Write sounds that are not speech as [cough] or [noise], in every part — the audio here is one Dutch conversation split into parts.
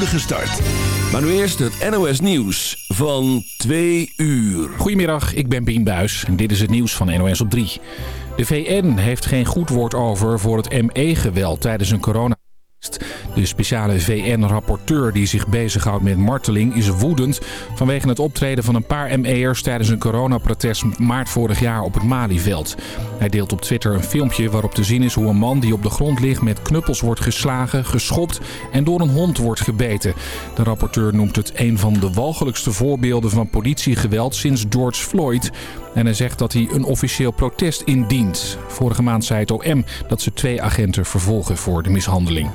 start. Maar nu eerst het NOS Nieuws van 2 uur. Goedemiddag, ik ben Bien Buis en dit is het nieuws van NOS op 3. De VN heeft geen goed woord over voor het ME-geweld tijdens een corona... De speciale VN-rapporteur die zich bezighoudt met marteling is woedend vanwege het optreden van een paar ME'ers tijdens een coronaprotest maart vorig jaar op het Malieveld. Hij deelt op Twitter een filmpje waarop te zien is hoe een man die op de grond ligt met knuppels wordt geslagen, geschopt en door een hond wordt gebeten. De rapporteur noemt het een van de walgelijkste voorbeelden van politiegeweld sinds George Floyd. En hij zegt dat hij een officieel protest indient. Vorige maand zei het OM dat ze twee agenten vervolgen voor de mishandeling.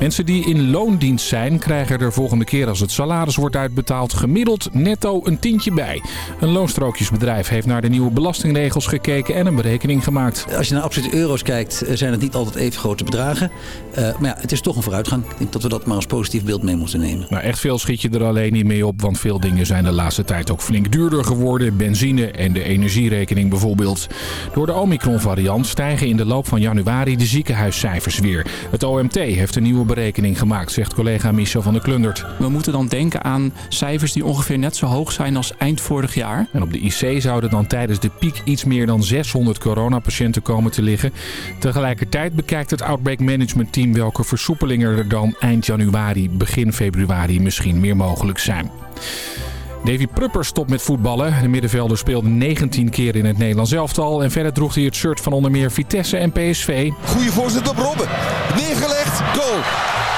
Mensen die in loondienst zijn krijgen er volgende keer als het salaris wordt uitbetaald gemiddeld netto een tientje bij. Een loonstrookjesbedrijf heeft naar de nieuwe belastingregels gekeken en een berekening gemaakt. Als je naar absolute euro's kijkt eh, zijn het niet altijd even grote bedragen. Uh, maar ja, het is toch een vooruitgang. Ik denk dat we dat maar als positief beeld mee moeten nemen. Maar echt veel schiet je er alleen niet mee op, want veel dingen zijn de laatste tijd ook flink duurder geworden. Benzine en de energierekening bijvoorbeeld. Door de Omicron variant stijgen in de loop van januari de ziekenhuiscijfers weer. Het OMT heeft een nieuwe berekening gemaakt, zegt collega Michel van der Klundert. We moeten dan denken aan cijfers die ongeveer net zo hoog zijn als eind vorig jaar. En op de IC zouden dan tijdens de piek iets meer dan 600 coronapatiënten komen te liggen. Tegelijkertijd bekijkt het Outbreak Management Team welke versoepelingen er dan eind januari, begin februari misschien meer mogelijk zijn. Davy Prupper stopt met voetballen. De middenvelder speelde 19 keer in het Nederlands elftal. En verder droeg hij het shirt van onder meer Vitesse en PSV. Goeie voorzet op Robben. Neergelegd. Goal.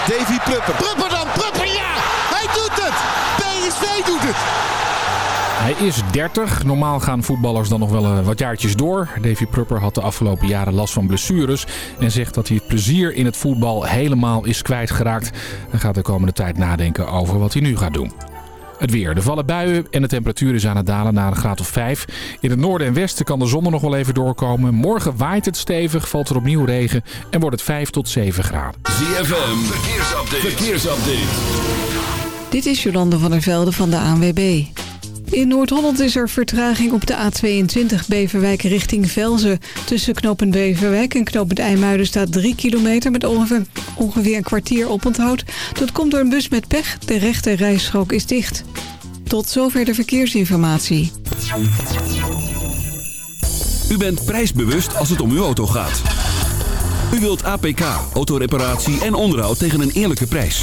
Davy Prupper. Prupper dan. Prupper, ja. Hij doet het. PSV doet het. Hij is 30. Normaal gaan voetballers dan nog wel eh, wat jaartjes door. Davy Prupper had de afgelopen jaren last van blessures. En zegt dat hij het plezier in het voetbal helemaal is kwijtgeraakt. En gaat de komende tijd nadenken over wat hij nu gaat doen. Het weer. Er vallen buien en de temperatuur is aan het dalen naar een graad of 5. In het noorden en westen kan de zon er nog wel even doorkomen. Morgen waait het stevig, valt er opnieuw regen en wordt het 5 tot 7 graden. ZFM, verkeersupdate. verkeersupdate. Dit is Jolande van der Velde van de ANWB. In Noord-Holland is er vertraging op de A22 Beverwijk richting Velzen. Tussen knooppunt Beverwijk en knooppunt IJmuiden staat 3 kilometer... met ongeveer, ongeveer een kwartier oponthoud. Dat komt door een bus met pech. De rechte rijstrook is dicht. Tot zover de verkeersinformatie. U bent prijsbewust als het om uw auto gaat. U wilt APK, autoreparatie en onderhoud tegen een eerlijke prijs.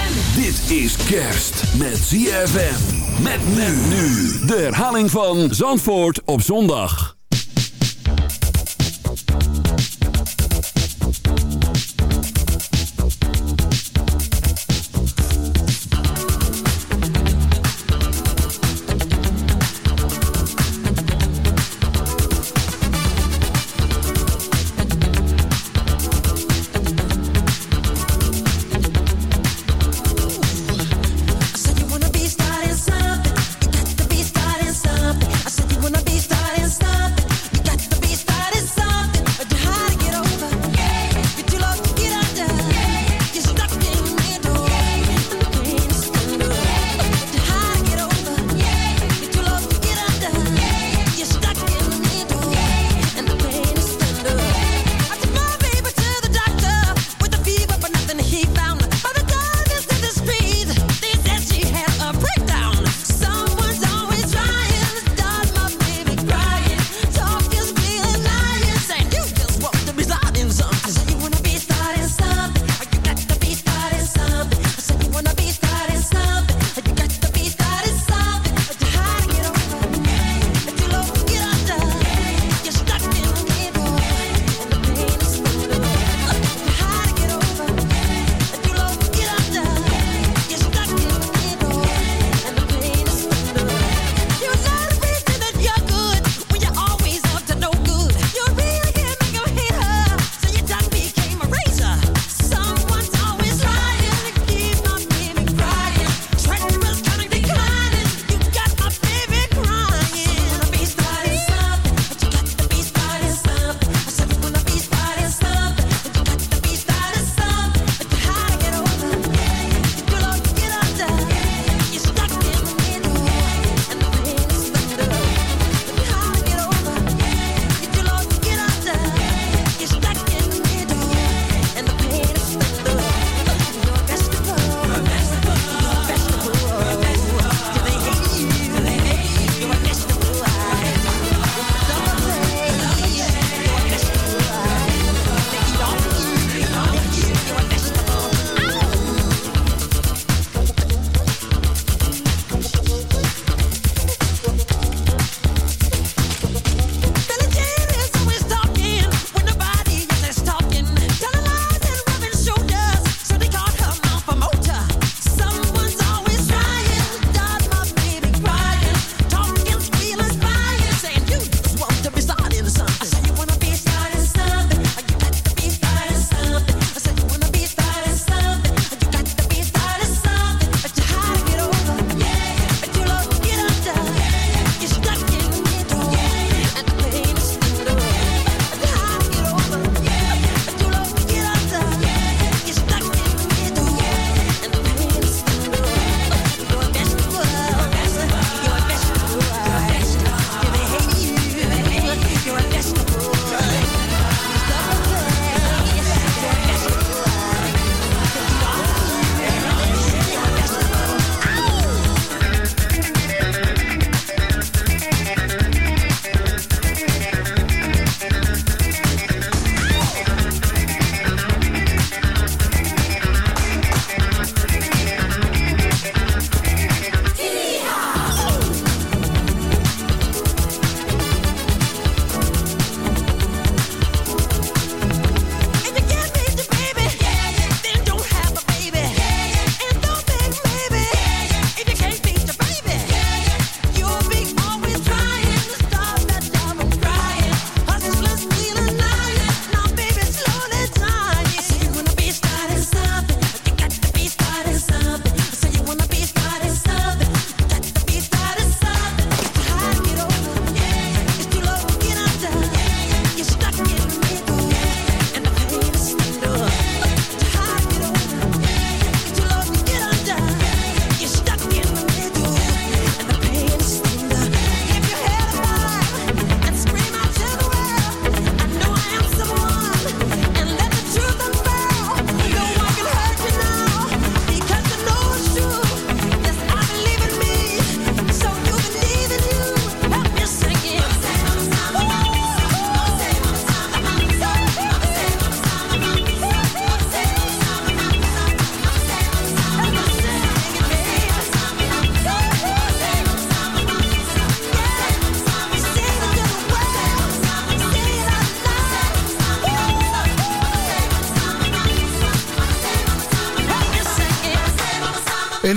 Dit is kerst met ZFM. Met men nu. De herhaling van Zandvoort op zondag.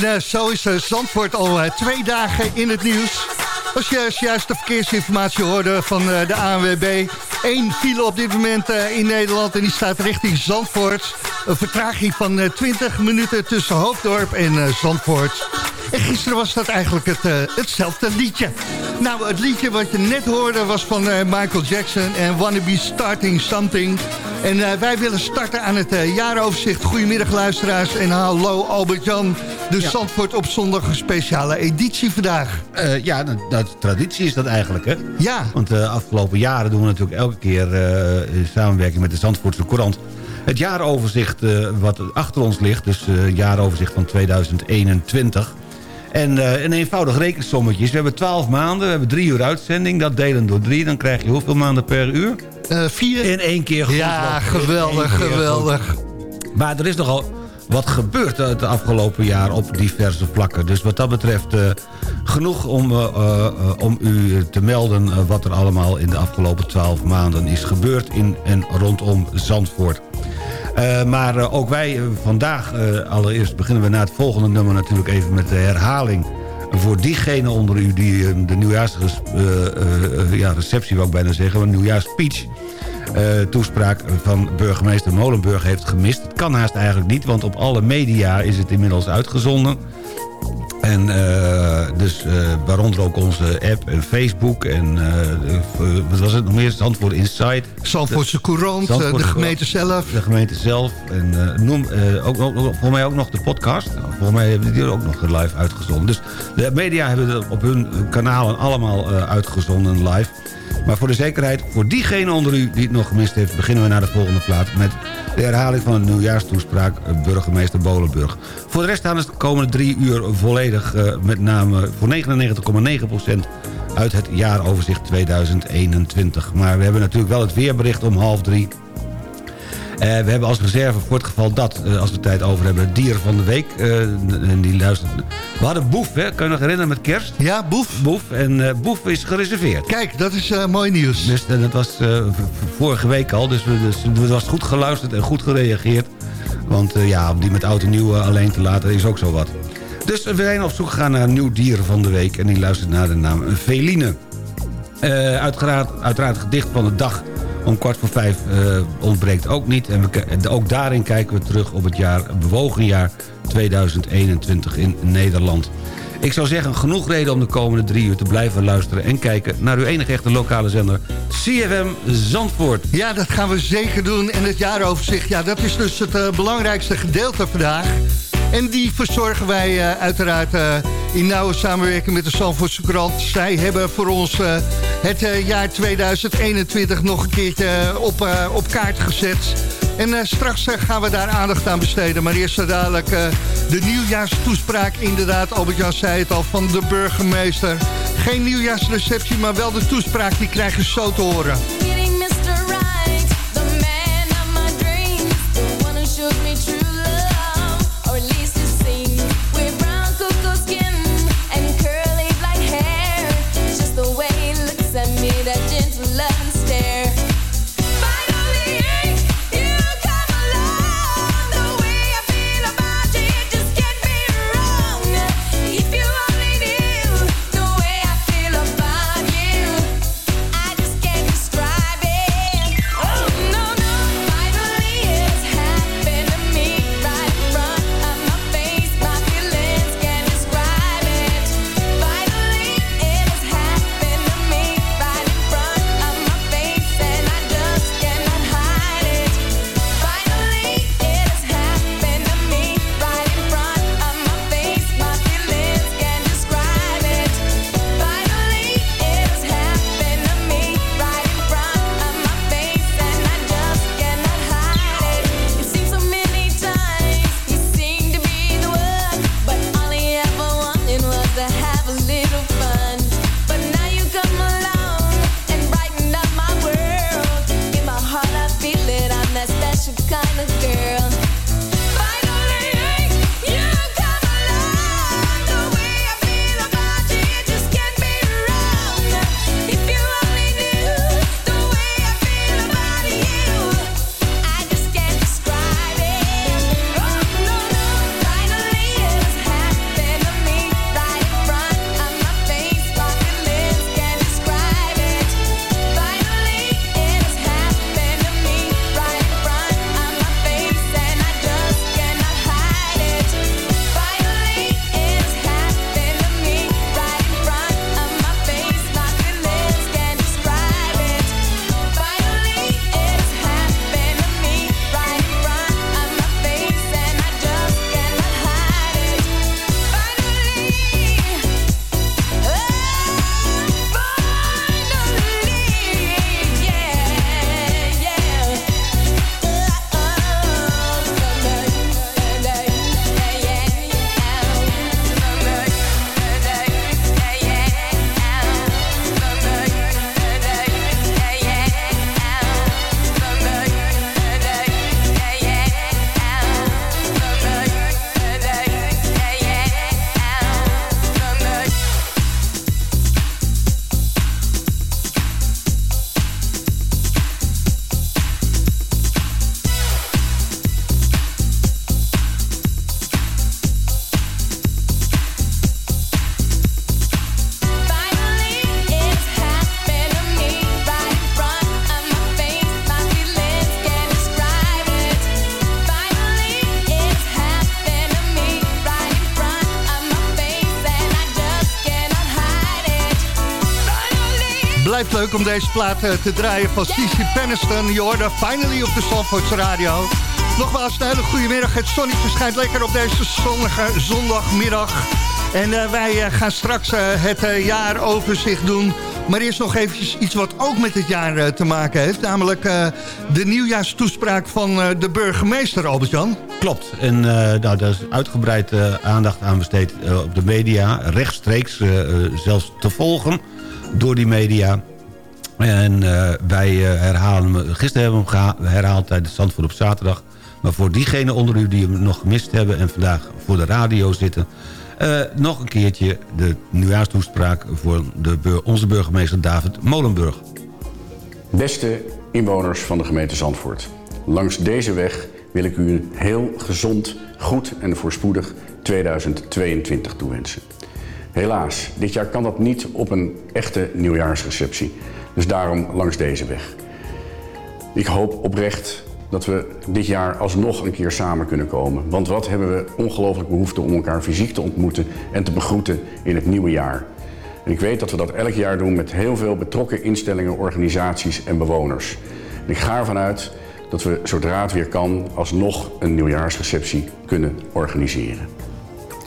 En uh, zo is uh, Zandvoort al uh, twee dagen in het nieuws. Als je juist de verkeersinformatie hoorde van de ANWB. Eén file op dit moment in Nederland en die staat richting Zandvoort. Een vertraging van 20 minuten tussen Hoofddorp en Zandvoort. En gisteren was dat eigenlijk het, hetzelfde liedje. Nou, het liedje wat je net hoorde was van Michael Jackson en Wanna Be Starting Something... En uh, wij willen starten aan het uh, jaaroverzicht. Goedemiddag luisteraars en hallo Albert-Jan. De ja. Zandvoort op zondag een speciale editie vandaag. Uh, ja, dat, dat, traditie is dat eigenlijk, hè? Ja. Want de afgelopen jaren doen we natuurlijk elke keer in samenwerking met de Zandvoortse Courant... het jaaroverzicht wat achter ons ligt, dus het jaaroverzicht van 2021... En een eenvoudig rekensommetje. We hebben 12 maanden, we hebben drie uur uitzending. Dat delen door drie, dan krijg je hoeveel maanden per uur? Uh, vier. In één keer goed. Ja, geweldig, keer geweldig. Goed. Maar er is nogal wat gebeurd het afgelopen jaar op diverse vlakken. Dus wat dat betreft uh, genoeg om, uh, uh, om u te melden... wat er allemaal in de afgelopen twaalf maanden is gebeurd... in en rondom Zandvoort. Maar ook wij vandaag, allereerst beginnen we na het volgende nummer... natuurlijk even met de herhaling voor diegenen onder u die de nieuwjaarsreceptie, ja, receptie wou ik bijna zeggen, een nieuwjaarspeech... Toespraak van burgemeester Molenburg heeft gemist. Het kan haast eigenlijk niet, want op alle media is het inmiddels uitgezonden. En uh, dus uh, waaronder ook onze app en Facebook en uh, wat was het nog meer? Zandvoort Insight. Zandvoortse Courant, Zandvoort de gemeente zelf. De gemeente zelf. En noem, ook, ook, voor mij ook nog de podcast. Voor mij hebben die ook nog live uitgezonden. Dus de media hebben het op hun kanalen allemaal uitgezonden live. Maar voor de zekerheid, voor diegene onder u die het nog gemist heeft... beginnen we naar de volgende plaats met de herhaling van de nieuwjaarstoespraak burgemeester Bolenburg. Voor de rest staan de komende drie uur volledig uh, met name voor 99,9% uit het jaaroverzicht 2021. Maar we hebben natuurlijk wel het weerbericht om half drie... Uh, we hebben als reserve voor het geval dat, uh, als we tijd over hebben... het dier van de week. Uh, en die luistert. We hadden Boef, hè? kan je nog herinneren met kerst? Ja, Boef. Boef. En Boef is gereserveerd. Kijk, dat is mooi nieuws. Dus dat was vorige week al. Dus, dus het was goed geluisterd en goed gereageerd. Want ja, om die met oud en nieuw alleen te laten is ook zo wat. Dus we zijn op zoek gegaan naar een nieuw dier van de week. En die luistert naar de naam Veline. uiteraard, uiteraard gedicht van de dag om kwart voor vijf uh, ontbreekt ook niet. En we, ook daarin kijken we terug op het jaar, bewogen jaar 2021 in Nederland. Ik zou zeggen, genoeg reden om de komende drie uur te blijven luisteren... en kijken naar uw enige echte lokale zender, CFM Zandvoort. Ja, dat gaan we zeker doen. En het jaaroverzicht, ja, dat is dus het uh, belangrijkste gedeelte vandaag. En die verzorgen wij uh, uiteraard uh, in nauwe samenwerking met de Zandvoortse krant. Zij hebben voor ons uh, het jaar 2021 nog een keertje op, op kaart gezet. En straks gaan we daar aandacht aan besteden. Maar eerst dadelijk de nieuwjaarstoespraak. Inderdaad, Albert-Jan zei het al, van de burgemeester. Geen nieuwjaarsreceptie, maar wel de toespraak. Die krijgen zo te horen. Leuk om deze plaat eh, te draaien van Cici Penniston. Je hoorde finally op de Zandvoortse Radio. Nogmaals, een hele goede middag. Het zonnetje verschijnt lekker op deze zonnige zondagmiddag. En eh, wij eh, gaan straks eh, het jaaroverzicht doen. Maar eerst nog eventjes iets wat ook met het jaar te maken heeft. Namelijk eh, de nieuwjaarstoespraak van eh, de burgemeester, Albert-Jan. Klopt. En eh, nou, daar is uitgebreid aandacht aan besteed op de media. Rechtstreeks zelfs te volgen door die media. En eh, wij eh, herhalen hem, gisteren hebben we hem herhaald tijdens Zandvoort op zaterdag. Maar voor diegenen onder u die hem nog gemist hebben... en vandaag voor de radio zitten... eh, nog een keertje de nieuwjaarstoespraak voor de, onze burgemeester David Molenburg. Beste inwoners van de gemeente Zandvoort. Langs deze weg wil ik u een heel gezond, goed en voorspoedig 2022 toewensen. Helaas, dit jaar kan dat niet op een echte nieuwjaarsreceptie. Dus daarom langs deze weg. Ik hoop oprecht dat we dit jaar alsnog een keer samen kunnen komen. Want wat hebben we ongelooflijk behoefte om elkaar fysiek te ontmoeten en te begroeten in het nieuwe jaar. En ik weet dat we dat elk jaar doen met heel veel betrokken instellingen, organisaties en bewoners. En ik ga ervan uit dat we zodra het weer kan alsnog een nieuwjaarsreceptie kunnen organiseren.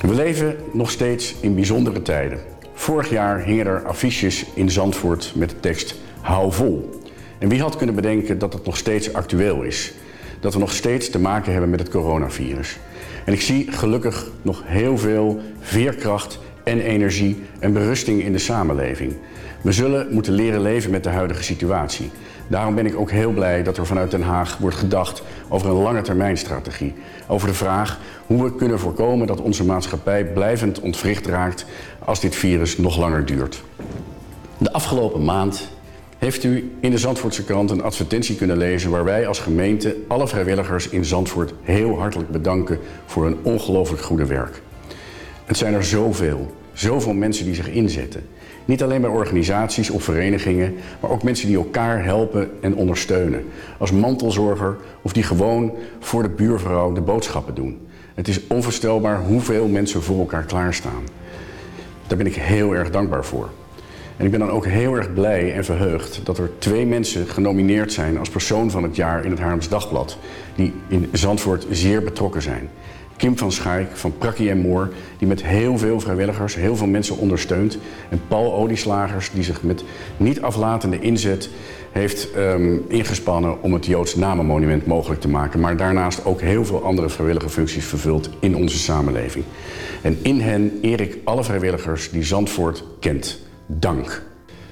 We leven nog steeds in bijzondere tijden. Vorig jaar hingen er affiches in Zandvoort met de tekst Hou vol. En wie had kunnen bedenken dat het nog steeds actueel is? Dat we nog steeds te maken hebben met het coronavirus. En ik zie gelukkig nog heel veel veerkracht en energie en berusting in de samenleving. We zullen moeten leren leven met de huidige situatie. Daarom ben ik ook heel blij dat er vanuit Den Haag wordt gedacht over een lange termijnstrategie. Over de vraag hoe we kunnen voorkomen dat onze maatschappij blijvend ontwricht raakt als dit virus nog langer duurt. De afgelopen maand heeft u in de Zandvoortse krant een advertentie kunnen lezen waar wij als gemeente alle vrijwilligers in Zandvoort heel hartelijk bedanken voor hun ongelooflijk goede werk. Het zijn er zoveel, zoveel mensen die zich inzetten. Niet alleen bij organisaties of verenigingen, maar ook mensen die elkaar helpen en ondersteunen. Als mantelzorger of die gewoon voor de buurvrouw de boodschappen doen. Het is onvoorstelbaar hoeveel mensen voor elkaar klaarstaan. Daar ben ik heel erg dankbaar voor. En ik ben dan ook heel erg blij en verheugd dat er twee mensen genomineerd zijn als persoon van het jaar in het Haarlems Dagblad. Die in Zandvoort zeer betrokken zijn. Kim van Schaik van Prakkie en Moor, die met heel veel vrijwilligers, heel veel mensen ondersteunt. En Paul Olieslagers, die zich met niet aflatende inzet heeft ehm, ingespannen om het Joods Namenmonument mogelijk te maken. Maar daarnaast ook heel veel andere vrijwillige functies vervult in onze samenleving. En in hen eer ik alle vrijwilligers die Zandvoort kent. Dank.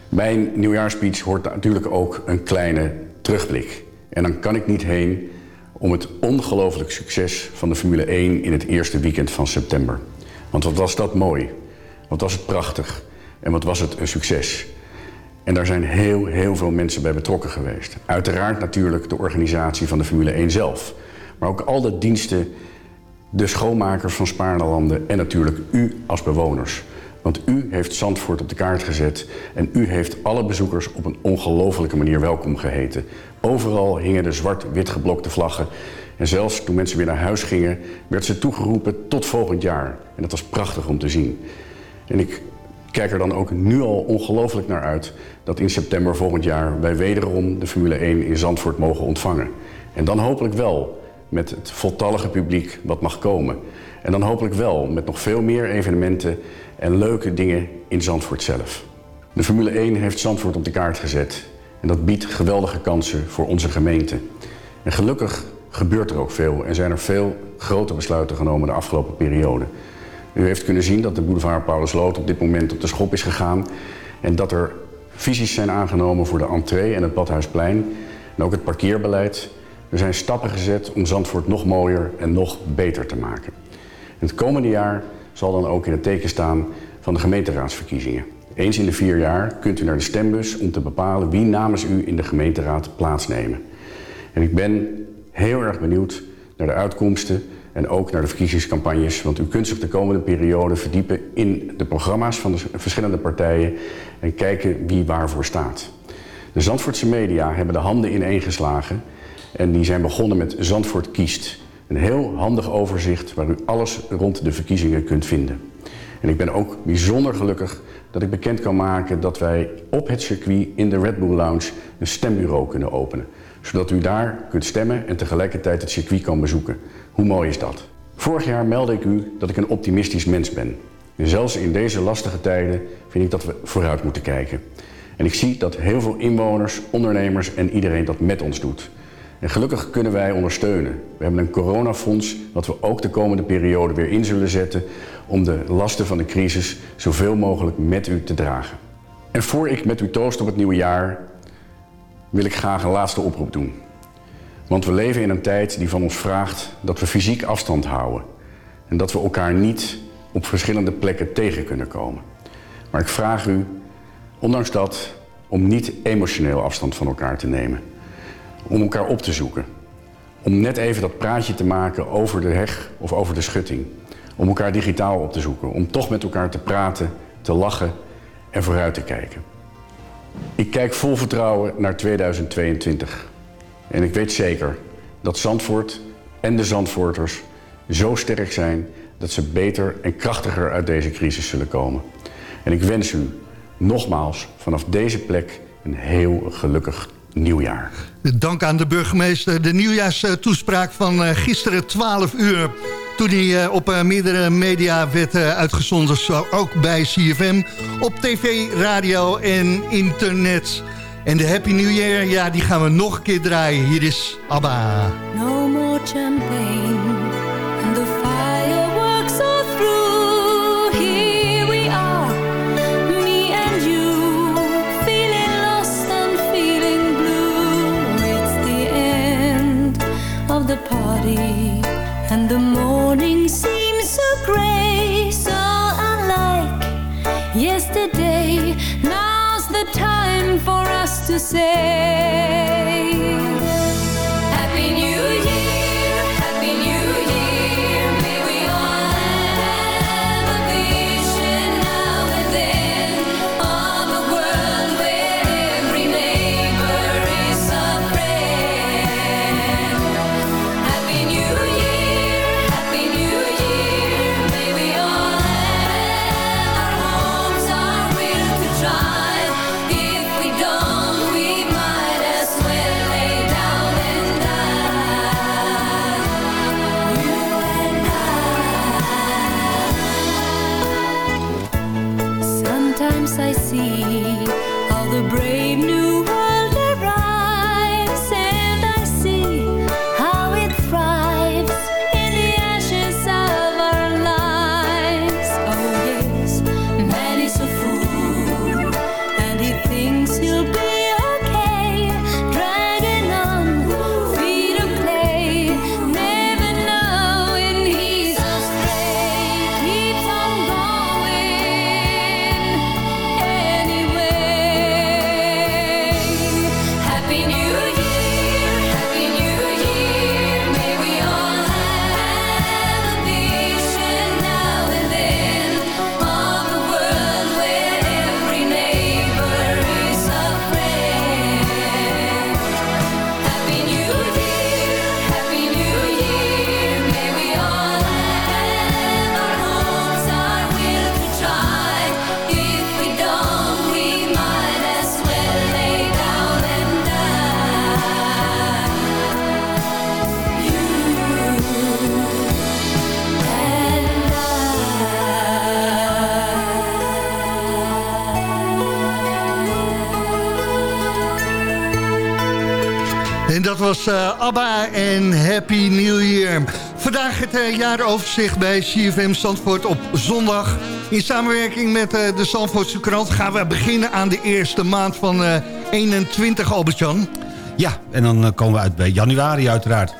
Bij een nieuwjaarspeech hoort natuurlijk ook een kleine terugblik. En dan kan ik niet heen om het ongelooflijk succes van de Formule 1 in het eerste weekend van september. Want wat was dat mooi. Wat was het prachtig. En wat was het een succes. En daar zijn heel, heel veel mensen bij betrokken geweest. Uiteraard natuurlijk de organisatie van de Formule 1 zelf. Maar ook al de diensten, de schoonmakers van Spaarlanden en natuurlijk u als bewoners. Want u heeft Zandvoort op de kaart gezet en u heeft alle bezoekers op een ongelofelijke manier welkom geheten. Overal hingen de zwart-wit geblokte vlaggen. En zelfs toen mensen weer naar huis gingen, werd ze toegeroepen tot volgend jaar. En dat was prachtig om te zien. En ik kijk er dan ook nu al ongelooflijk naar uit dat in september volgend jaar wij wederom de Formule 1 in Zandvoort mogen ontvangen. En dan hopelijk wel met het voltallige publiek wat mag komen. En dan hopelijk wel met nog veel meer evenementen en leuke dingen in Zandvoort zelf. De Formule 1 heeft Zandvoort op de kaart gezet. En dat biedt geweldige kansen voor onze gemeente. En gelukkig gebeurt er ook veel en zijn er veel grote besluiten genomen de afgelopen periode. U heeft kunnen zien dat de boulevard Paulusloot op dit moment op de schop is gegaan. En dat er visies zijn aangenomen voor de entree en het Badhuisplein. En ook het parkeerbeleid. Er zijn stappen gezet om Zandvoort nog mooier en nog beter te maken. En het komende jaar zal dan ook in het teken staan van de gemeenteraadsverkiezingen. Eens in de vier jaar kunt u naar de stembus om te bepalen wie namens u in de gemeenteraad plaatsnemen. En ik ben heel erg benieuwd naar de uitkomsten en ook naar de verkiezingscampagnes. Want u kunt zich de komende periode verdiepen in de programma's van de verschillende partijen en kijken wie waarvoor staat. De Zandvoortse media hebben de handen ineengeslagen en die zijn begonnen met Zandvoort kiest. Een heel handig overzicht waar u alles rond de verkiezingen kunt vinden. En ik ben ook bijzonder gelukkig dat ik bekend kan maken dat wij op het circuit in de Red Bull Lounge een stembureau kunnen openen. Zodat u daar kunt stemmen en tegelijkertijd het circuit kan bezoeken. Hoe mooi is dat? Vorig jaar meldde ik u dat ik een optimistisch mens ben. En zelfs in deze lastige tijden vind ik dat we vooruit moeten kijken. En ik zie dat heel veel inwoners, ondernemers en iedereen dat met ons doet. En gelukkig kunnen wij ondersteunen. We hebben een coronafonds dat we ook de komende periode weer in zullen zetten om de lasten van de crisis zoveel mogelijk met u te dragen. En voor ik met u toost op het nieuwe jaar wil ik graag een laatste oproep doen. Want we leven in een tijd die van ons vraagt dat we fysiek afstand houden. En dat we elkaar niet op verschillende plekken tegen kunnen komen. Maar ik vraag u, ondanks dat, om niet emotioneel afstand van elkaar te nemen. Om elkaar op te zoeken. Om net even dat praatje te maken over de heg of over de schutting. Om elkaar digitaal op te zoeken. Om toch met elkaar te praten, te lachen en vooruit te kijken. Ik kijk vol vertrouwen naar 2022. En ik weet zeker dat Zandvoort en de Zandvoorters zo sterk zijn dat ze beter en krachtiger uit deze crisis zullen komen. En ik wens u nogmaals vanaf deze plek een heel gelukkig nieuwjaar. Dank aan de burgemeester. De nieuwjaarstoespraak van eh, gisteren 12 uur. Toen hij eh, op eh, meerdere media werd uitgezonden. Zo ook bij CFM. Op tv, radio en internet. En de Happy New Year, ja, die gaan we nog een keer draaien. Hier is ABBA. No more champagne to say. Eh, ABBA en Happy New Year. Vandaag het eh, jaaroverzicht bij CFM Zandvoort op zondag. In samenwerking met eh, de Zandvoortse krant gaan we beginnen aan de eerste maand van eh, 21, Albert-Jan. Ja, en dan komen we uit bij januari uiteraard.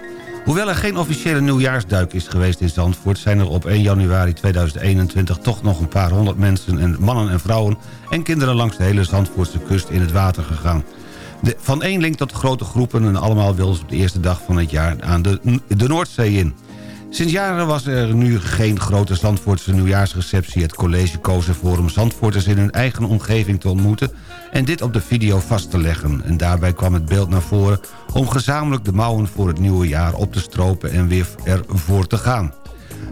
Hoewel er geen officiële nieuwjaarsduik is geweest in Zandvoort... zijn er op 1 januari 2021 toch nog een paar honderd mensen... en mannen en vrouwen en kinderen langs de hele Zandvoortse kust in het water gegaan. Van één link tot grote groepen en allemaal wilden ze op de eerste dag van het jaar aan de, de Noordzee in. Sinds jaren was er nu geen grote Zandvoortse nieuwjaarsreceptie. Het college koos ervoor om Zandvoorters in hun eigen omgeving te ontmoeten... en dit op de video vast te leggen. En daarbij kwam het beeld naar voren om gezamenlijk de mouwen voor het nieuwe jaar op te stropen en weer ervoor te gaan.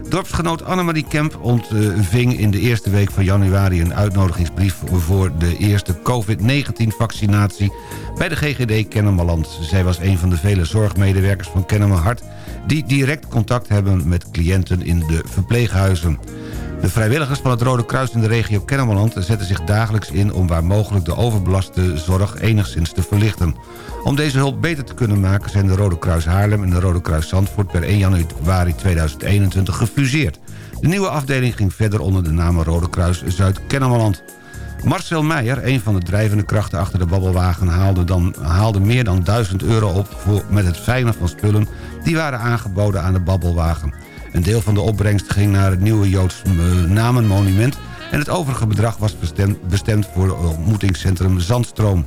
Dorpsgenoot Annemarie Kemp ontving in de eerste week van januari... een uitnodigingsbrief voor de eerste COVID-19-vaccinatie... bij de GGD Kennemerland. Zij was een van de vele zorgmedewerkers van Kennemer Hart... die direct contact hebben met cliënten in de verpleeghuizen. De vrijwilligers van het Rode Kruis in de regio Kennemerland zetten zich dagelijks in om waar mogelijk de overbelaste zorg enigszins te verlichten. Om deze hulp beter te kunnen maken zijn de Rode Kruis Haarlem en de Rode Kruis Zandvoort per 1 januari 2021 gefuseerd. De nieuwe afdeling ging verder onder de naam Rode Kruis Zuid-Kennemerland. Marcel Meijer, een van de drijvende krachten achter de babbelwagen... haalde, dan, haalde meer dan 1000 euro op voor, met het veiligen van spullen... die waren aangeboden aan de babbelwagen. Een deel van de opbrengst ging naar het nieuwe Joods eh, namenmonument... en het overige bedrag was bestemd, bestemd voor het ontmoetingscentrum Zandstroom.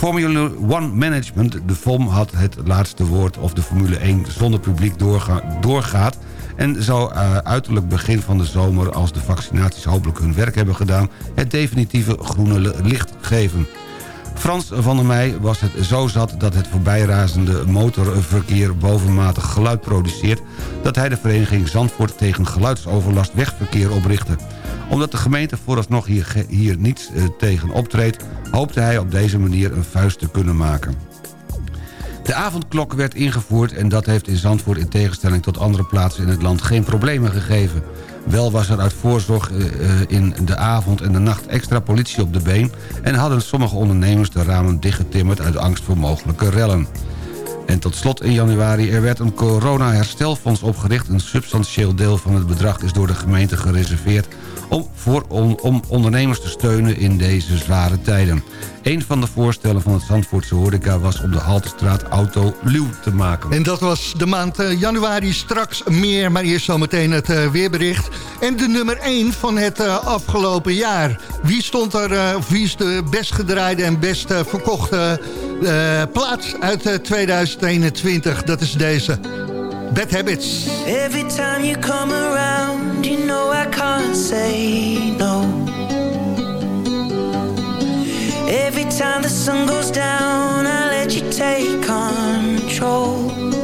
Formula One Management, de FOM, had het laatste woord... of de Formule 1 zonder publiek doorga doorgaat... en zou uh, uiterlijk begin van de zomer... als de vaccinaties hopelijk hun werk hebben gedaan... het definitieve groene licht geven. Frans van der Meij was het zo zat dat het voorbijrazende motorverkeer bovenmatig geluid produceert... dat hij de vereniging Zandvoort tegen geluidsoverlast wegverkeer oprichtte. Omdat de gemeente vooralsnog hier, hier niets eh, tegen optreedt... hoopte hij op deze manier een vuist te kunnen maken. De avondklok werd ingevoerd en dat heeft in Zandvoort in tegenstelling tot andere plaatsen in het land geen problemen gegeven. Wel was er uit voorzorg uh, in de avond en de nacht extra politie op de been... en hadden sommige ondernemers de ramen dichtgetimmerd uit angst voor mogelijke rellen. En tot slot in januari, er werd een corona-herstelfonds opgericht. Een substantieel deel van het bedrag is door de gemeente gereserveerd... om, voor, om, om ondernemers te steunen in deze zware tijden. Een van de voorstellen van het Zandvoortse horeca was om de Haltestraat auto luw te maken. En dat was de maand uh, januari straks meer, maar eerst zometeen het uh, weerbericht. En de nummer 1 van het uh, afgelopen jaar. Wie stond er, of wie is de best gedraaide en best verkochte plaats uit 2021? Dat is deze. Bad Habits. Every time you come around, say no. Every time the sun goes down, I let you take control.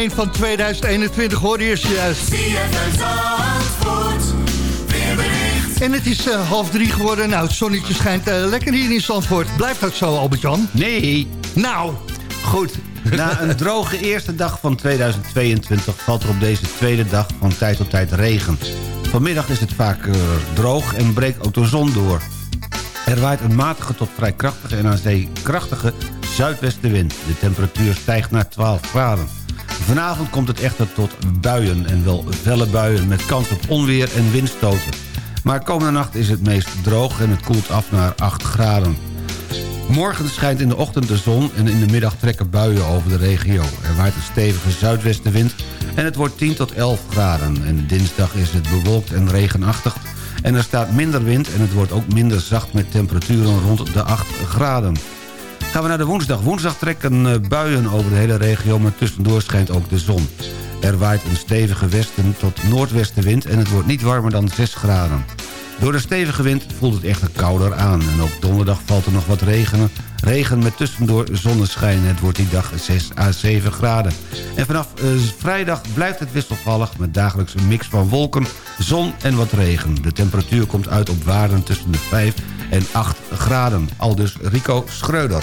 1 van 2021 hoorde je juist. En het is uh, half drie geworden. Nou, het zonnetje schijnt uh, lekker hier in Zandvoort. Blijft dat zo, Albert-Jan? Nee. Nou, goed. Na een [laughs] droge eerste dag van 2022 valt er op deze tweede dag van tijd tot tijd regen. Vanmiddag is het vaak eh, droog en breekt ook de zon door. Er waait een matige tot vrij krachtige en aan zee krachtige zuidwestenwind. De temperatuur stijgt naar 12 graden. Vanavond komt het echter tot buien en wel felle buien... met kans op onweer en windstoten. Maar komende nacht is het meest droog en het koelt af naar 8 graden. Morgen schijnt in de ochtend de zon en in de middag trekken buien over de regio. Er waait een stevige zuidwestenwind en het wordt 10 tot 11 graden. En dinsdag is het bewolkt en regenachtig en er staat minder wind en het wordt ook minder zacht met temperaturen rond de 8 graden. Gaan we naar de woensdag. Woensdag trekken eh, buien over de hele regio, maar tussendoor schijnt ook de zon. Er waait een stevige westen tot noordwestenwind en het wordt niet warmer dan 6 graden. Door de stevige wind voelt het echter kouder aan. En ook donderdag valt er nog wat regen. Regen met tussendoor zonneschijn. Het wordt die dag 6 à 7 graden. En vanaf eh, vrijdag blijft het wisselvallig... met dagelijks een mix van wolken, zon en wat regen. De temperatuur komt uit op waarden tussen de 5 en 8 graden. Aldus Rico Schreuder.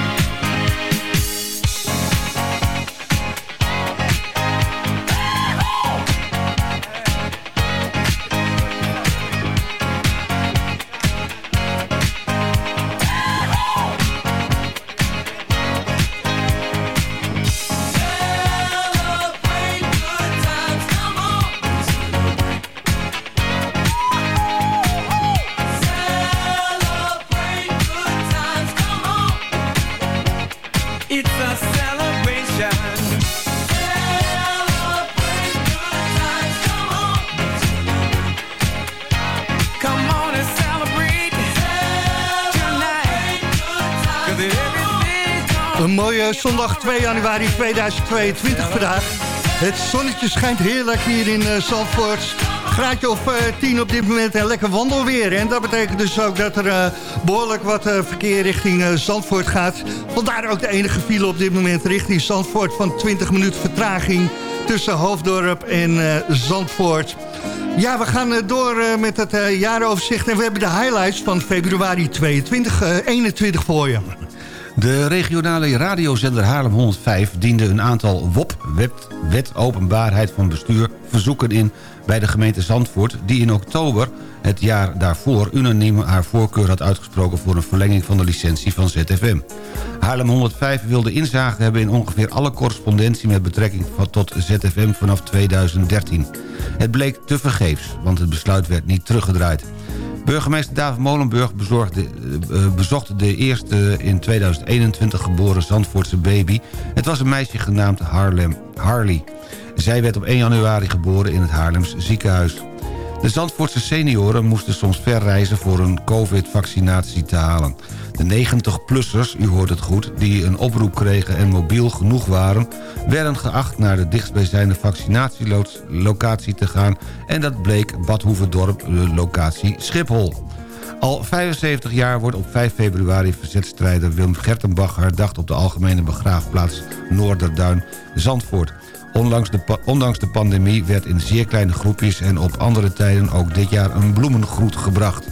2 januari 2022 vandaag. Het zonnetje schijnt heerlijk hier in eh, Zandvoort. Graadje of eh, 10 op dit moment en lekker wandelweer. En dat betekent dus ook dat er eh, behoorlijk wat eh, verkeer richting eh, Zandvoort gaat. Vandaar ook de enige file op dit moment richting Zandvoort van 20 minuten vertraging tussen Hoofddorp en eh, Zandvoort. Ja, we gaan eh, door eh, met het eh, jaaroverzicht. En we hebben de highlights van februari 22, eh, 21 voor je. De regionale radiozender Haarlem 105 diende een aantal WOP, wet, openbaarheid van bestuur, verzoeken in bij de gemeente Zandvoort... die in oktober het jaar daarvoor unaniem haar voorkeur had uitgesproken... voor een verlenging van de licentie van ZFM. Haarlem 105 wilde inzage hebben in ongeveer alle correspondentie... met betrekking tot ZFM vanaf 2013. Het bleek te vergeefs, want het besluit werd niet teruggedraaid. Burgemeester David Molenburg bezorgde, eh, eh, bezocht de eerste in 2021 geboren Zandvoortse baby. Het was een meisje genaamd Harlem, Harley. Zij werd op 1 januari geboren in het Haarlems ziekenhuis. De Zandvoortse senioren moesten soms ver reizen voor een covid-vaccinatie te halen. De 90-plussers, u hoort het goed, die een oproep kregen en mobiel genoeg waren... werden geacht naar de dichtstbijzijnde vaccinatielocatie te gaan... en dat bleek Badhoevedorp, de locatie Schiphol. Al 75 jaar wordt op 5 februari verzetstrijder Willem Gertenbach herdacht... op de algemene begraafplaats Noorderduin, Zandvoort. De, ondanks de pandemie werd in zeer kleine groepjes... en op andere tijden ook dit jaar een bloemengroet gebracht.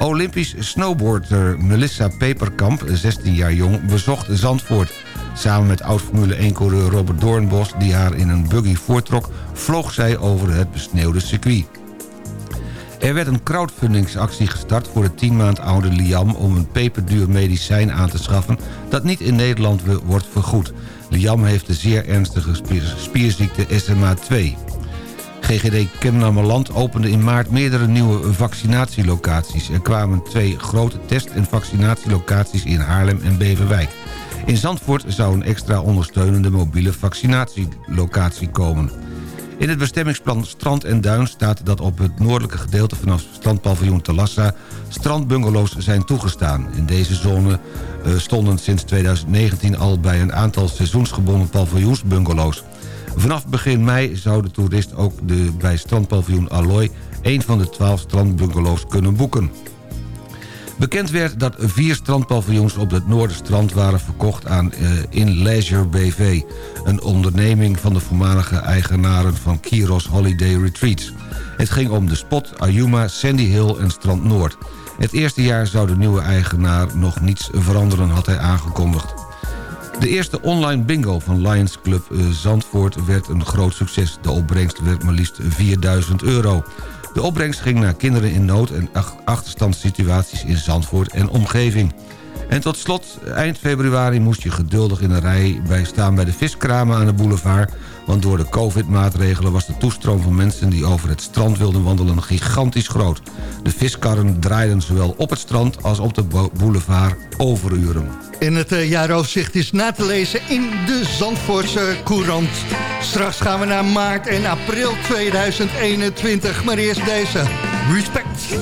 Olympisch snowboarder Melissa Peperkamp, 16 jaar jong, bezocht Zandvoort. Samen met oud-Formule 1-coureur Robert Doornbos, die haar in een buggy voortrok... vloog zij over het besneeuwde circuit. Er werd een crowdfundingsactie gestart voor de 10 maand oude Liam... om een peperduur medicijn aan te schaffen dat niet in Nederland wordt vergoed. Liam heeft de zeer ernstige spier- spierziekte SMA-2. GGD Kennemerland opende in maart meerdere nieuwe vaccinatielocaties. Er kwamen twee grote test- en vaccinatielocaties in Haarlem en Beverwijk. In Zandvoort zou een extra ondersteunende mobiele vaccinatielocatie komen. In het bestemmingsplan Strand en Duin staat dat op het noordelijke gedeelte vanaf strandpaviljoen Talassa strandbungalows zijn toegestaan. In deze zone eh, stonden sinds 2019 al bij een aantal seizoensgebonden paviljoensbungalows. Vanaf begin mei zou de toerist ook de, bij strandpaviljoen Alloy een van de 12 strandbungalows kunnen boeken. Bekend werd dat vier strandpaviljoens op het Noorderstrand waren verkocht aan eh, In Leisure BV. Een onderneming van de voormalige eigenaren van Kiros Holiday Retreats. Het ging om de Spot, Ayuma, Sandy Hill en Strand Noord. Het eerste jaar zou de nieuwe eigenaar nog niets veranderen, had hij aangekondigd. De eerste online bingo van Lions Club eh, Zandvoort werd een groot succes. De opbrengst werd maar liefst 4000 euro. De opbrengst ging naar kinderen in nood en ach- achterstandssituaties in Zandvoort en omgeving. En tot slot, eind februari moest je geduldig in een rij bij staan bij de viskramen aan de boulevard... want door de covid-maatregelen was de toestroom van mensen die over het strand wilden wandelen gigantisch groot. De viskarren draaiden zowel op het strand als op de bo- boulevard overuren. En het eh, jaaroverzicht is na te lezen in de Zandvoortse Courant. Straks gaan we naar maart en april 2021. Maar eerst deze. Respect.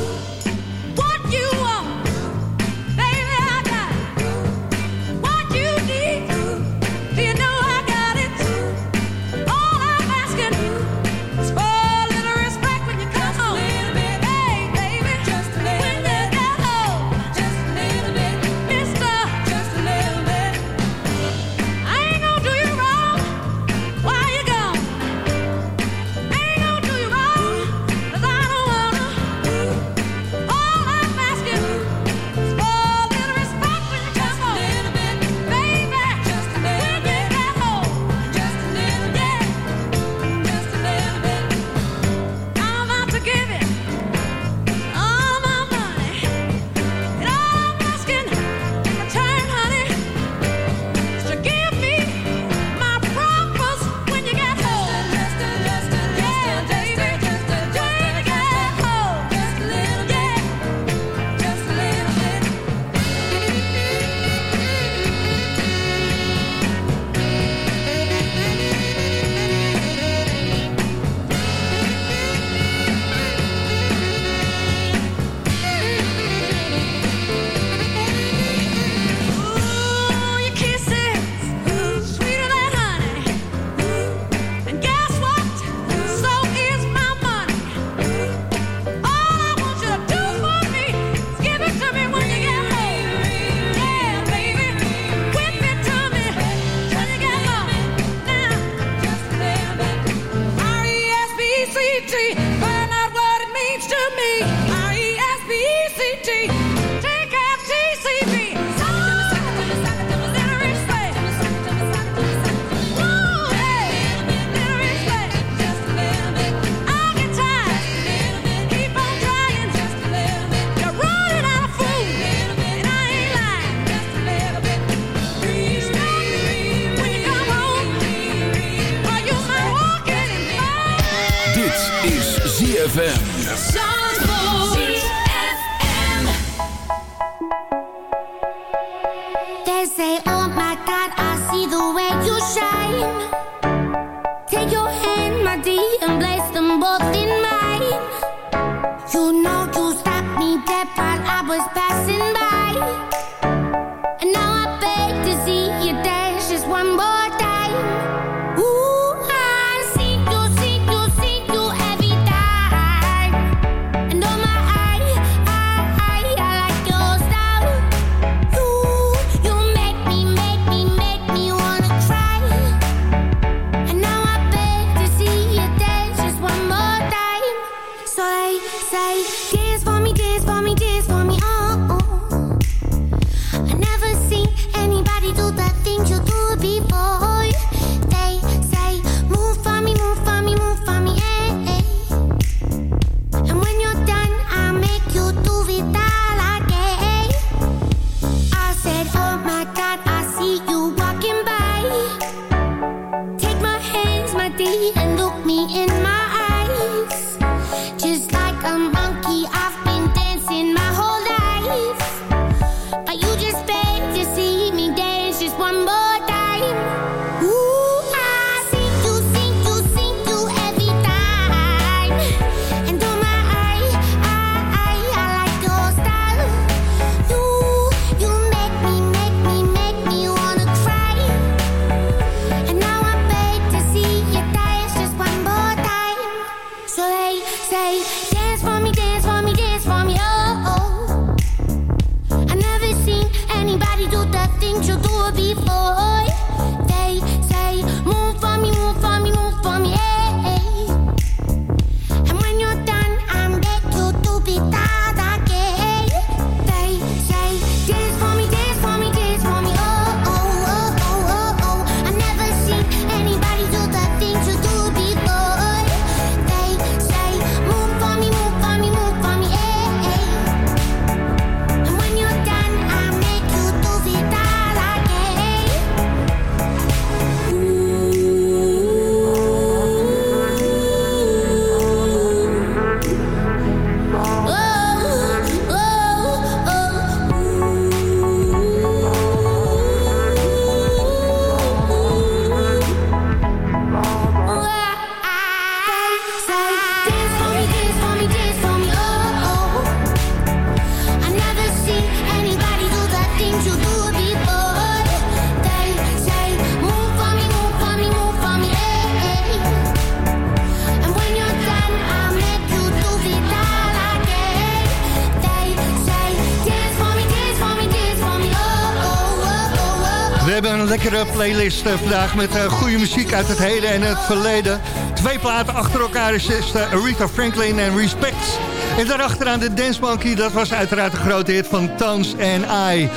Playlist eh, vandaag met eh, goede muziek uit het heden en het verleden. Twee platen achter elkaar is eh, Aretha Franklin en Respect. En daarachteraan de Dance Monkey, dat was uiteraard de grote hit van Tans en I.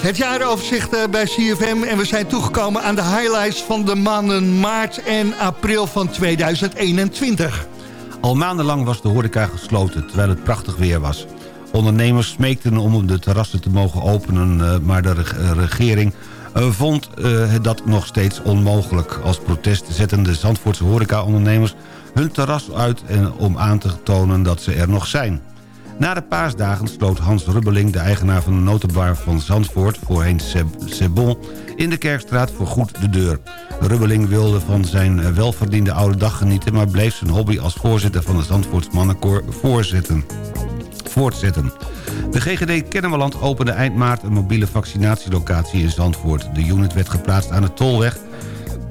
Het jaaroverzicht bij CFM en we zijn toegekomen aan de highlights van de maanden maart en april van 2021. Al maandenlang was de horeca gesloten, terwijl het prachtig weer was. Ondernemers smeekten om de terrassen te mogen openen... maar de reg- regering vond eh, dat nog steeds onmogelijk. Als protest zetten de Zandvoortse horecaondernemers hun terras uit... Om aan te tonen dat ze er nog zijn. Na de paasdagen sloot Hans Rubbeling, de eigenaar van de notenbar van Zandvoort... voorheen Seb- Sebon, in de Kerkstraat voor goed de deur. Rubbeling wilde van zijn eh, welverdiende oude dag genieten... maar bleef zijn hobby als voorzitter van de Zandvoorts Mannenkoor voorzitten voortzetten. De GGD Kennemerland opende eind maart een mobiele vaccinatielocatie in Zandvoort. De unit werd geplaatst aan de Tolweg.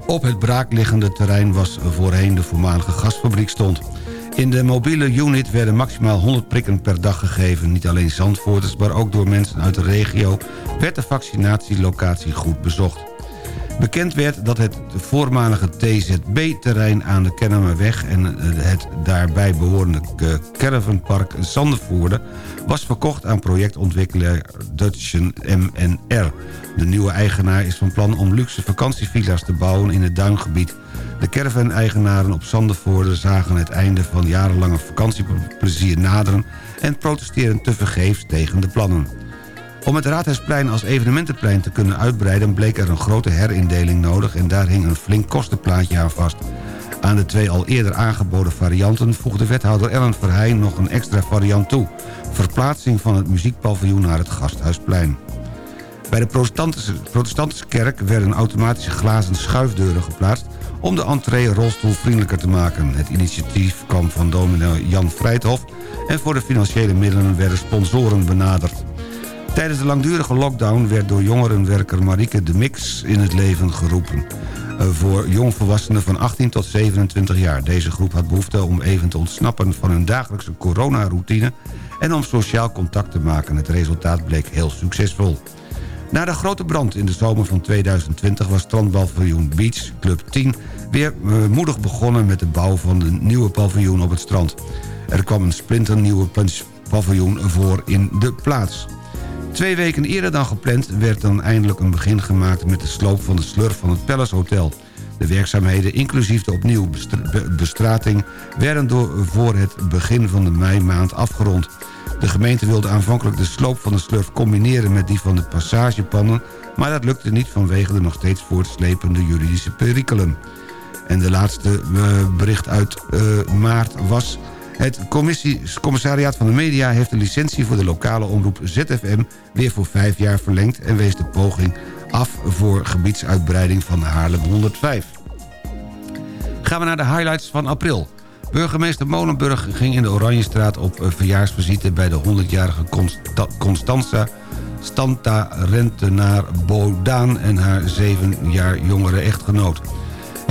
Op het braakliggende terrein was voorheen de voormalige gasfabriek stond. In de mobiele unit werden maximaal 100 prikken per dag gegeven. Niet alleen Zandvoorters, maar ook door mensen uit de regio... werd de vaccinatielocatie goed bezocht. Bekend werd dat het voormalige TZB-terrein aan de Kennemerweg... en eh, het daarbij behorende eh, caravanpark Zandervoorde... was verkocht aan projectontwikkelaar Dutchen MNR. De nieuwe eigenaar is van plan om luxe vakantievilla's te bouwen in het duingebied. De caravan-eigenaren op Zandervoorde zagen het einde van jarenlange vakantieplezier naderen... en protesteren tevergeefs tegen de plannen. Om het Raadhuisplein als evenementenplein te kunnen uitbreiden... bleek er een grote herindeling nodig en daar hing een flink kostenplaatje aan vast. Aan de twee al eerder aangeboden varianten voegde wethouder Ellen Verheyen nog een extra variant toe. Verplaatsing van het muziekpaviljoen naar het Gasthuisplein. Bij de protestantische kerk werden automatische glazen schuifdeuren geplaatst... om de entree rolstoelvriendelijker te maken. Het initiatief kwam van dominee Jan Vrijthof... en voor de financiële middelen werden sponsoren benaderd. Tijdens de langdurige lockdown werd door jongerenwerker Marieke de Mix in het leven geroepen. Eh, Voor jongvolwassenen van 18 tot 27 jaar. Deze groep had behoefte om even te ontsnappen van hun dagelijkse coronaroutine... en om sociaal contact te maken. Het resultaat bleek heel succesvol. Na de grote brand in de zomer van 2020 was strandpaviljoen Beach Club 10... weer eh, moedig begonnen met de bouw van de nieuwe paviljoen op het strand. Er kwam een splinternieuwe paviljoen voor in de plaats. Twee weken eerder dan gepland werd dan eindelijk een begin gemaakt... met de sloop van de slurf van het Palace Hotel. De werkzaamheden, inclusief de opnieuw bestra- be- bestrating... werden door voor het begin van de meimaand afgerond. De gemeente wilde aanvankelijk de sloop van de slurf combineren... met die van de passagepannen... maar dat lukte niet vanwege de nog steeds voortslepende juridische perikelen. En de laatste eh, bericht uit eh, maart was... Het commissariaat van de media heeft de licentie voor de lokale omroep ZFM weer voor vijf jaar verlengd en wees de poging af voor gebiedsuitbreiding van Haarlem 105. Gaan we naar de highlights van april. Burgemeester Molenburg ging in de Oranjestraat op een verjaarsvisite bij de 100-jarige Consta- Constanza Stanta Rentenaar Bodaan en haar zeven jaar jongere echtgenoot.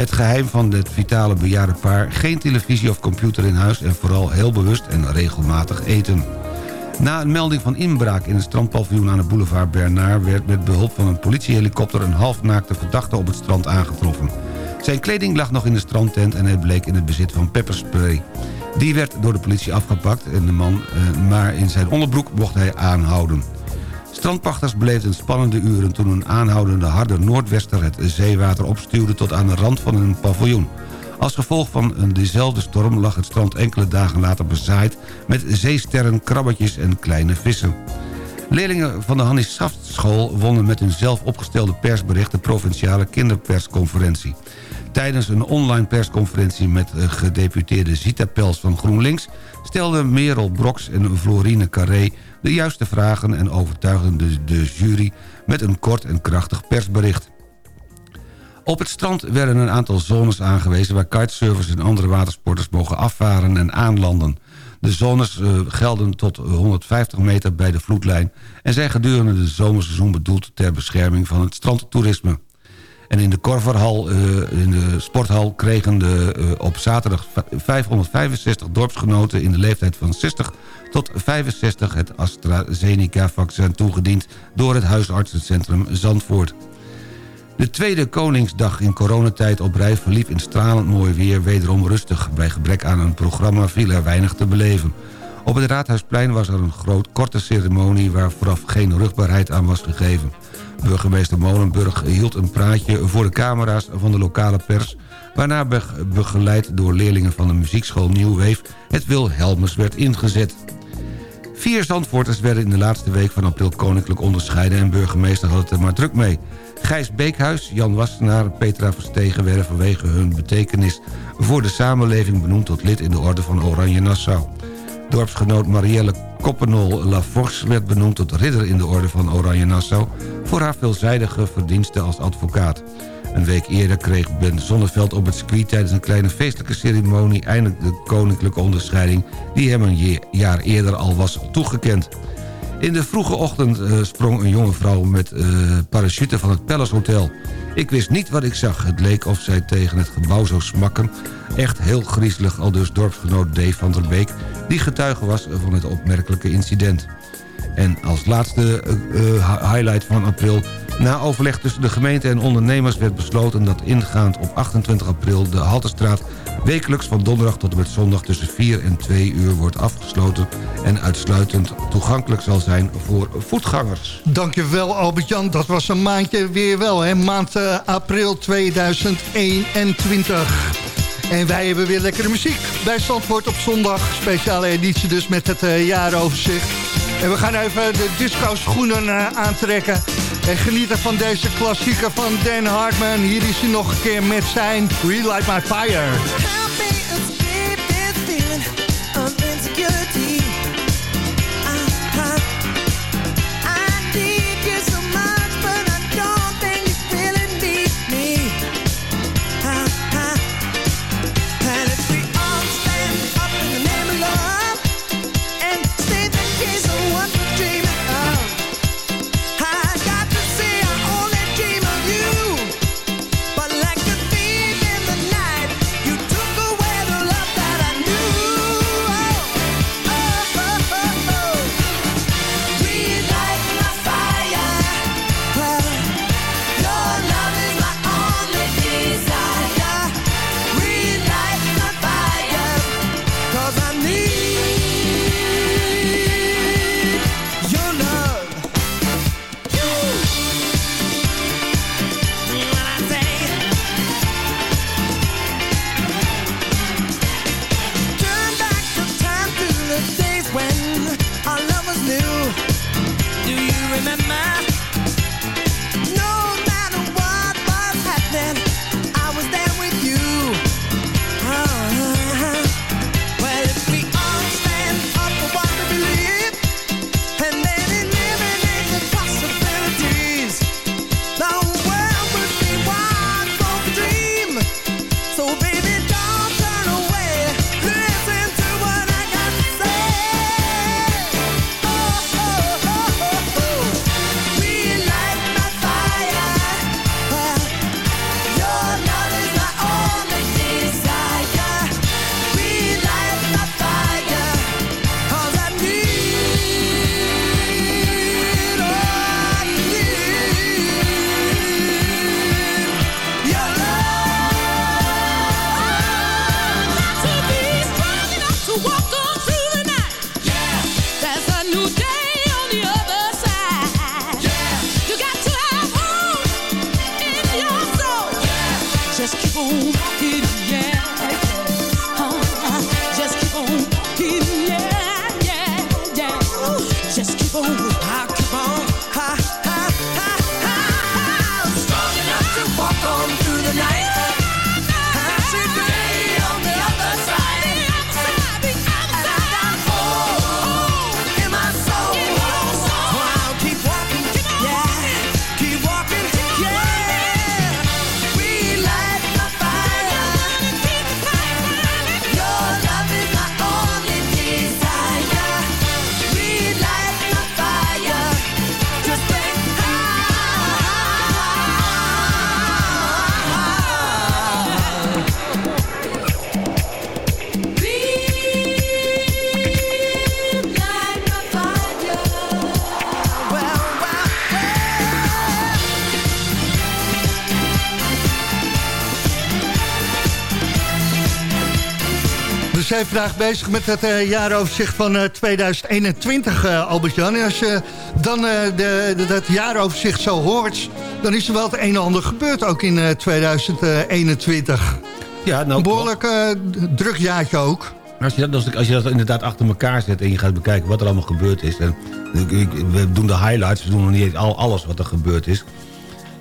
Het geheim van het vitale bejaardenpaar... geen televisie of computer in huis... en vooral heel bewust en regelmatig eten. Na een melding van inbraak in het strandpaviljoen aan de boulevard Bernard... werd met behulp van een politiehelikopter... een halfnaakte verdachte op het strand aangetroffen. Zijn kleding lag nog in de strandtent... en hij bleek in het bezit van pepperspray. Die werd door de politie afgepakt, en de man, eh, maar in zijn onderbroek mocht hij aanhouden. Strandpachters beleefden spannende uren toen een aanhoudende harde noordwester het zeewater opstuwde tot aan de rand van een paviljoen. Als gevolg van een dezelfde storm lag het strand enkele dagen later bezaaid met zeesterren, krabbetjes en kleine vissen. Leerlingen van de Hannis Saft School wonnen met hun zelf opgestelde persbericht de provinciale kinderpersconferentie. Tijdens een online persconferentie met de gedeputeerde Zita Pels van GroenLinks... stelden Merel Broks en Florine Carré de juiste vragen... en overtuigden de, de jury met een kort en krachtig persbericht. Op het strand werden een aantal zones aangewezen... waar kitesurfers en andere watersporters mogen afvaren en aanlanden. De zones eh, gelden tot 150 meter bij de vloedlijn... en zijn gedurende het zomerseizoen bedoeld ter bescherming van het strandtoerisme. En in de Korverhal, eh, in de sporthal, kregen de, eh, op zaterdag 565 dorpsgenoten... in de leeftijd van 60 tot 65 het AstraZeneca-vaccin toegediend... door het huisartsencentrum Zandvoort. De tweede Koningsdag in coronatijd op rij verliep in stralend mooi weer wederom rustig. Bij gebrek aan een programma viel er weinig te beleven. Op het Raadhuisplein was er een groot korte ceremonie... waar vooraf geen rugbaarheid aan was gegeven. Burgemeester Molenburg hield een praatje voor de camera's van de lokale pers... waarna be- begeleid door leerlingen van de muziekschool Nieuwweef... het Wilhelmus werd ingezet. Vier Zandvoorters werden in de laatste week van april koninklijk onderscheiden... en burgemeester had het er maar druk mee. Gijs Beekhuis, Jan Wassenaar en Petra Verstegen... werden vanwege hun betekenis voor de samenleving benoemd... tot lid in de orde van Oranje Nassau. Dorpsgenoot Marielle Koppenol Laforce werd benoemd tot ridder in de orde van Oranje Nassau... voor haar veelzijdige verdiensten als advocaat. Een week eerder kreeg Ben Zonneveld op het circuit... tijdens een kleine feestelijke ceremonie... eindelijk de koninklijke onderscheiding... die hem een jaar eerder al was toegekend. In de vroege ochtend eh, sprong een jonge vrouw met eh, parachute van het Palace Hotel. Ik wist niet wat ik zag. Het leek of zij tegen het gebouw zou smakken. Echt heel griezelig, al dus dorpsgenoot Dave van der Beek... die getuige was van het opmerkelijke incident. En als laatste eh, highlight van april... Na overleg tussen de gemeente en ondernemers werd besloten dat ingaand op 28 april de Haltestraat wekelijks van donderdag tot en met zondag tussen 4 en 2 uur wordt afgesloten en uitsluitend toegankelijk zal zijn voor voetgangers. Dankjewel Albert-Jan, dat was een maandje weer wel, hè? maand eh, april 2021. En wij hebben weer lekkere muziek bij Zandvoort op zondag. Speciale editie dus met het eh, jaaroverzicht. En we gaan even de disco schoenen eh, aantrekken. En genieten van deze klassieker van Dan Hartman. Hier is hij nog een keer met zijn Relight My Fire. Zijn vandaag bezig met het uh, jaaroverzicht van uh, 2021, uh, Albert-Jan. En als je dan de, de, dat jaaroverzicht zo hoort... dan is er wel het een en ander gebeurd ook in 2021. Ja, nou, Een behoorlijk druk jaartje ook. Als je, dat, als je dat inderdaad achter elkaar zet en je gaat bekijken wat er allemaal gebeurd is... En, we doen de highlights, we doen nog niet al alles wat er gebeurd is...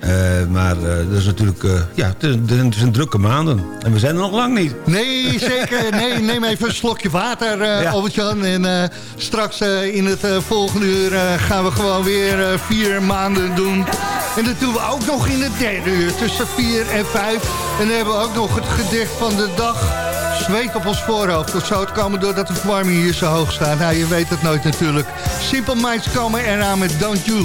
Uh, maar uh, dat is natuurlijk, uh, ja, het zijn drukke maanden. En we zijn er nog lang niet. Nee, zeker. Nee, neem even een slokje water, ja. Albert-Jan. En straks in het volgende uur gaan we gewoon weer vier maanden doen. En dat doen we ook nog in het derde uur, tussen vier en vijf. En dan hebben we ook nog het gedicht van de dag. Zweet op ons voorhoofd. Dat zou het komen doordat de verwarming hier zo hoog staat. Nou, je weet het nooit natuurlijk. Simple Minds komen eraan met Don't You.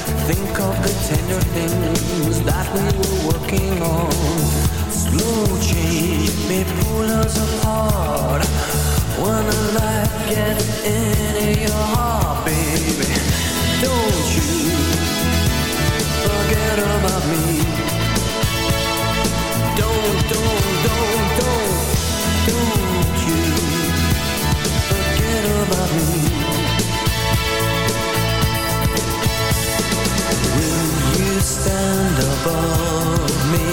Think of the tender things that we were working on. Slow change may pull us apart. The light gets into your heart, baby, don't you forget about me. Don't, don't, don't, don't, don't you forget about me. Stand above me?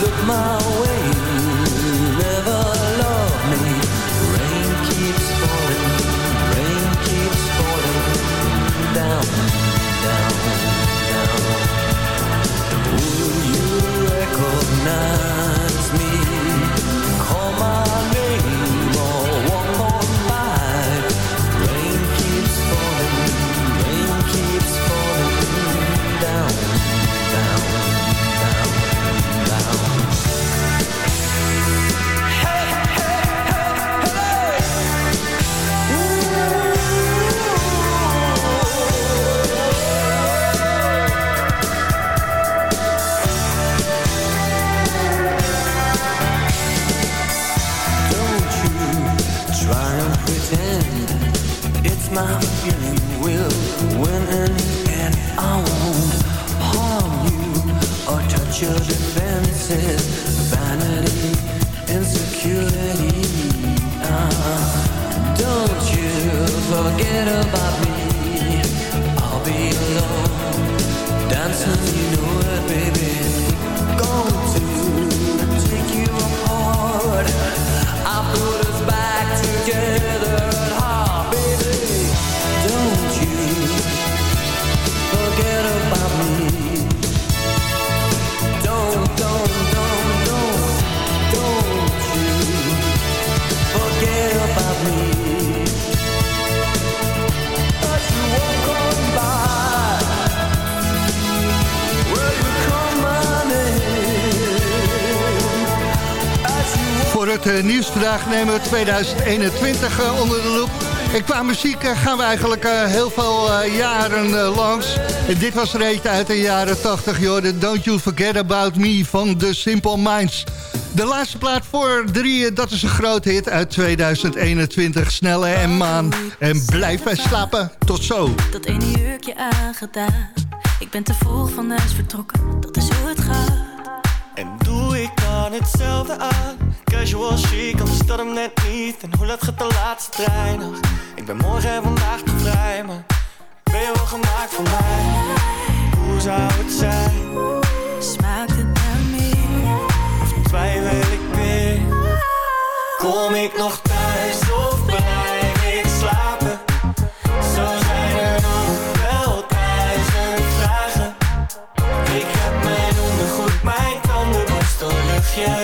Look my way, never love me. Rain keeps falling, rain keeps falling down, down, down. Will you recognize vandaag nemen we 2021 eh, onder de loep. En qua muziek eh, gaan we eigenlijk eh, heel veel eh, jaren langs. En dit was er eentje uit de jaren 80, joh. de Don't You Forget About Me van The Simple Minds. De laatste plaat voor drieën, dat is een groot hit uit 2021. Snelle en maan. En blijf bij slapen. Tot zo. Dat ene jurkje aangedaan. Ik ben te vroeg van huis vertrokken, dat is hoe het gaat. En doe ik dan hetzelfde aan Casual chic, anders dat hem net niet. En hoe laat gaat de laatste trein nog? Ik ben morgen en vandaag te vrij Maar ben je wel gemaakt voor mij? Hoe zou het zijn? Smaakt het naar meer? Of twijfel ik weer? Kom ik nog thuis of blijf ik slapen? Zo zijn er nog wel duizend vragen. Ik heb mijn ondergoed, mijn tandenborstel, luchtje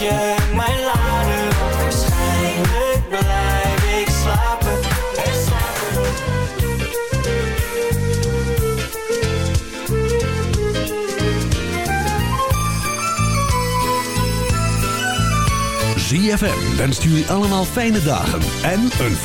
En mijn lader Want waarschijnlijk blijf ik slapen. En slapen. ZFM wenst jullie allemaal fijne dagen en een